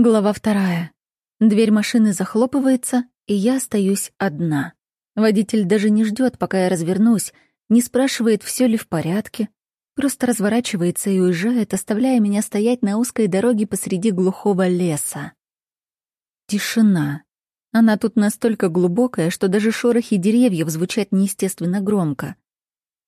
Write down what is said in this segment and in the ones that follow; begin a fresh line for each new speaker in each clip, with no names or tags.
Глава вторая. Дверь машины захлопывается, и я остаюсь одна. Водитель даже не ждет, пока я развернусь, не спрашивает, все ли в порядке, просто разворачивается и уезжает, оставляя меня стоять на узкой дороге посреди глухого леса. Тишина. Она тут настолько глубокая, что даже шорохи деревьев звучат неестественно громко.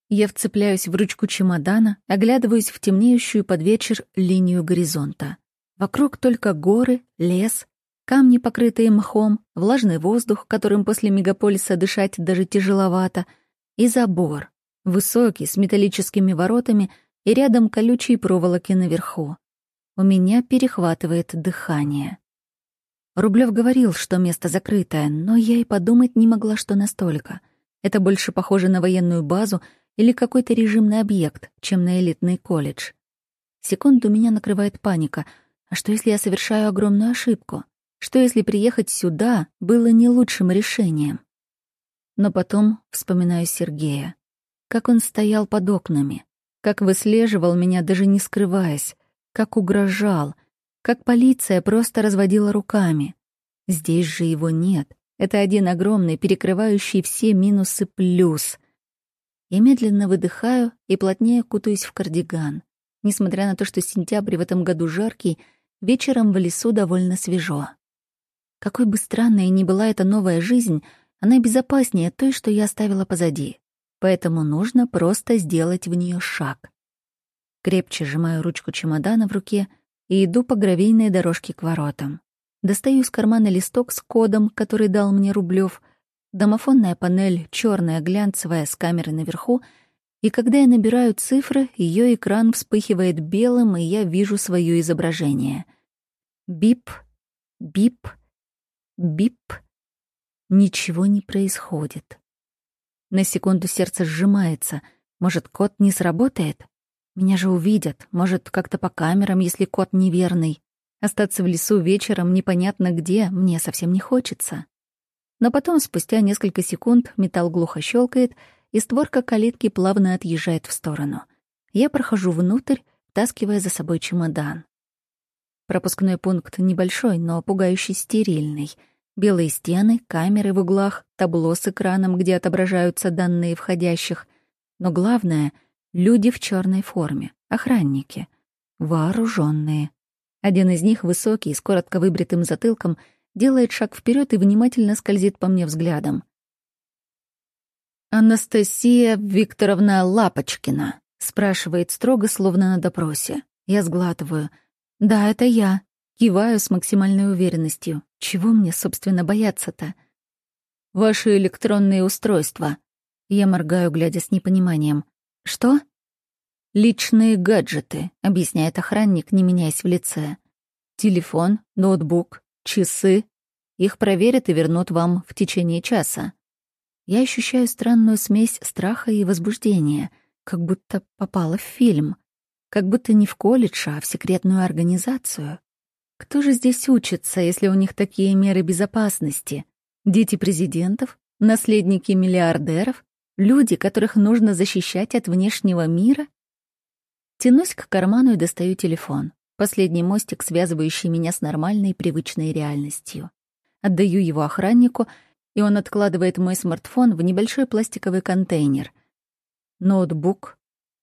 Я вцепляюсь в ручку чемодана, оглядываюсь в темнеющую под вечер линию горизонта. Вокруг только горы, лес, камни, покрытые мхом, влажный воздух, которым после мегаполиса дышать даже тяжеловато, и забор, высокий, с металлическими воротами и рядом колючие проволоки наверху. У меня перехватывает дыхание. Рублев говорил, что место закрытое, но я и подумать не могла, что настолько. Это больше похоже на военную базу или какой-то режимный объект, чем на элитный колледж. Секунду меня накрывает паника — а что, если я совершаю огромную ошибку? Что, если приехать сюда было не лучшим решением? Но потом вспоминаю Сергея. Как он стоял под окнами, как выслеживал меня, даже не скрываясь, как угрожал, как полиция просто разводила руками. Здесь же его нет. Это один огромный, перекрывающий все минусы плюс. Я медленно выдыхаю и плотнее кутаюсь в кардиган. Несмотря на то, что сентябрь в этом году жаркий, Вечером в лесу довольно свежо. Какой бы странной ни была эта новая жизнь, она безопаснее той, что я оставила позади. Поэтому нужно просто сделать в нее шаг. Крепче сжимаю ручку чемодана в руке и иду по гравийной дорожке к воротам. Достаю из кармана листок с кодом, который дал мне Рублев, домофонная панель черная глянцевая с камерой наверху, и когда я набираю цифры, ее экран вспыхивает белым, и я вижу свое изображение. Бип, бип, бип. Ничего не происходит. На секунду сердце сжимается. Может, код не сработает? Меня же увидят. Может, как-то по камерам, если код неверный. Остаться в лесу вечером непонятно где мне совсем не хочется. Но потом, спустя несколько секунд, металл глухо щелкает, и створка калитки плавно отъезжает в сторону. Я прохожу внутрь, таскивая за собой чемодан. Пропускной пункт небольшой, но пугающий стерильный. Белые стены, камеры в углах, табло с экраном, где отображаются данные входящих. Но главное — люди в черной форме, охранники, вооруженные. Один из них, высокий, с коротко выбритым затылком, делает шаг вперед и внимательно скользит по мне взглядом. «Анастасия Викторовна Лапочкина», — спрашивает строго, словно на допросе. Я сглатываю — «Да, это я». Киваю с максимальной уверенностью. Чего мне, собственно, бояться-то? «Ваши электронные устройства». Я моргаю, глядя с непониманием. «Что?» «Личные гаджеты», — объясняет охранник, не меняясь в лице. «Телефон, ноутбук, часы. Их проверят и вернут вам в течение часа». Я ощущаю странную смесь страха и возбуждения, как будто попала в фильм. Как будто не в колледж, а в секретную организацию. Кто же здесь учится, если у них такие меры безопасности? Дети президентов? Наследники миллиардеров? Люди, которых нужно защищать от внешнего мира? Тянусь к карману и достаю телефон. Последний мостик, связывающий меня с нормальной, привычной реальностью. Отдаю его охраннику, и он откладывает мой смартфон в небольшой пластиковый контейнер. Ноутбук,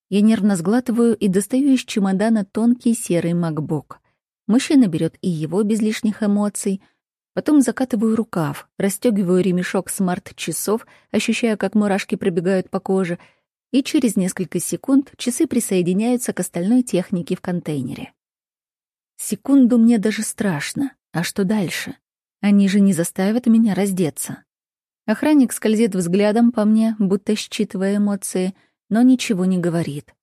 я нервно сглатываю и достаю из чемодана тонкий серый макбук. Мужчина берет и его без лишних эмоций. Потом закатываю рукав, расстегиваю ремешок смарт-часов, ощущая, как мурашки пробегают по коже, и через несколько секунд часы присоединяются к остальной технике в контейнере. Секунду мне даже страшно. А что дальше? Они же не заставят меня раздеться. Охранник скользит взглядом по мне, будто считывая эмоции — но ничего не говорит.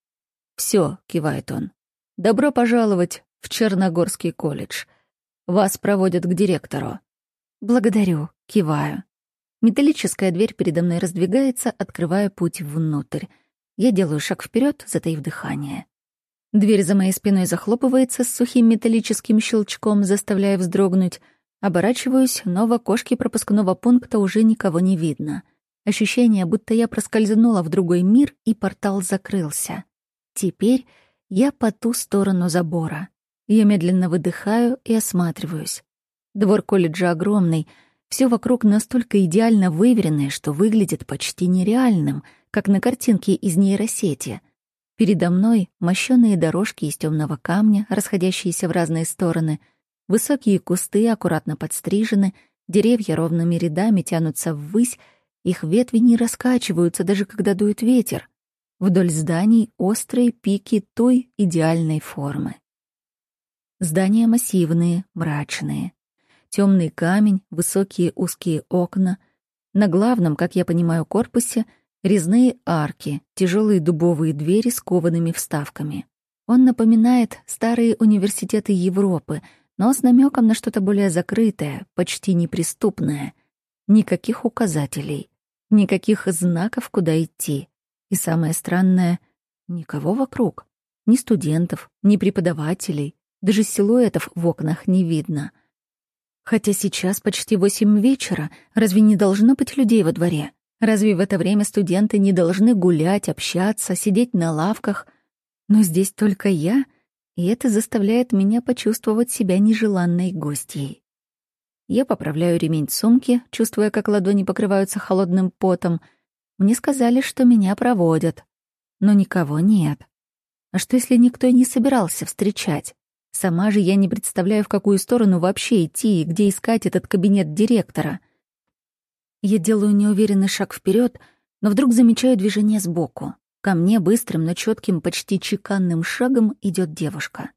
«Всё», — кивает он, — «добро пожаловать в Черногорский колледж. Вас проводят к директору». «Благодарю», — киваю. Металлическая дверь передо мной раздвигается, открывая путь внутрь. Я делаю шаг вперед, затаив дыхание. Дверь за моей спиной захлопывается с сухим металлическим щелчком, заставляя вздрогнуть. Оборачиваюсь, но в окошке пропускного пункта уже никого не видно — Ощущение, будто я проскользнула в другой мир, и портал закрылся. Теперь я по ту сторону забора. Я медленно выдыхаю и осматриваюсь. Двор колледжа огромный, все вокруг настолько идеально выверенное, что выглядит почти нереальным, как на картинке из нейросети. Передо мной мощёные дорожки из темного камня, расходящиеся в разные стороны, высокие кусты аккуратно подстрижены, деревья ровными рядами тянутся ввысь, их ветви не раскачиваются, даже когда дует ветер. Вдоль зданий острые пики той идеальной формы. Здания массивные, мрачные. Темный камень, высокие узкие окна. На главном, как я понимаю, корпусе резные арки, тяжелые дубовые двери с коваными вставками. Он напоминает старые университеты Европы, но с намеком на что-то более закрытое, почти неприступное. Никаких указателей, никаких знаков, куда идти. И самое странное — никого вокруг. Ни студентов, ни преподавателей, даже силуэтов в окнах не видно. Хотя сейчас почти восемь вечера, разве не должно быть людей во дворе? Разве в это время студенты не должны гулять, общаться, сидеть на лавках? Но здесь только я, и это заставляет меня почувствовать себя нежеланной гостьей. Я поправляю ремень сумки, чувствуя, как ладони покрываются холодным потом. Мне сказали, что меня проводят. Но никого нет. А что, если никто и не собирался встречать? Сама же я не представляю, в какую сторону вообще идти и где искать этот кабинет директора. Я делаю неуверенный шаг вперед, но вдруг замечаю движение сбоку. Ко мне быстрым, но четким, почти чеканным шагом идет девушка.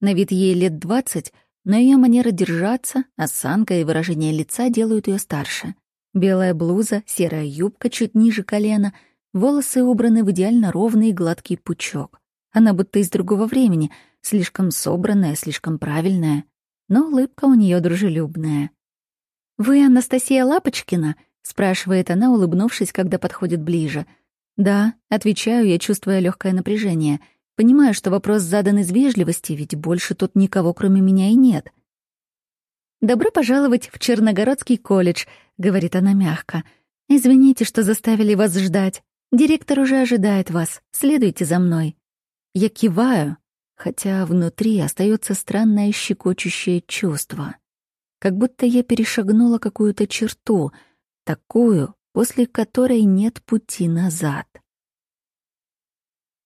На вид ей лет двадцать, но ее манера держаться, осанка и выражение лица делают ее старше. Белая блуза, серая юбка чуть ниже колена, волосы убраны в идеально ровный гладкий пучок. Она будто из другого времени — слишком собранная, слишком правильная, но улыбка у нее дружелюбная. «Вы Анастасия Лапочкина?» — спрашивает она, улыбнувшись, когда подходит ближе. «Да», — отвечаю я, чувствуя легкое напряжение. Понимаю, что вопрос задан из вежливости, ведь больше тут никого, кроме меня, и нет. «Добро пожаловать в Черногородский колледж», — говорит она мягко. «Извините, что заставили вас ждать. Директор уже ожидает вас. Следуйте за мной». Я киваю, хотя внутри остается странное щекочущее чувство. Как будто я перешагнула какую-то черту, такую, после которой нет пути назад.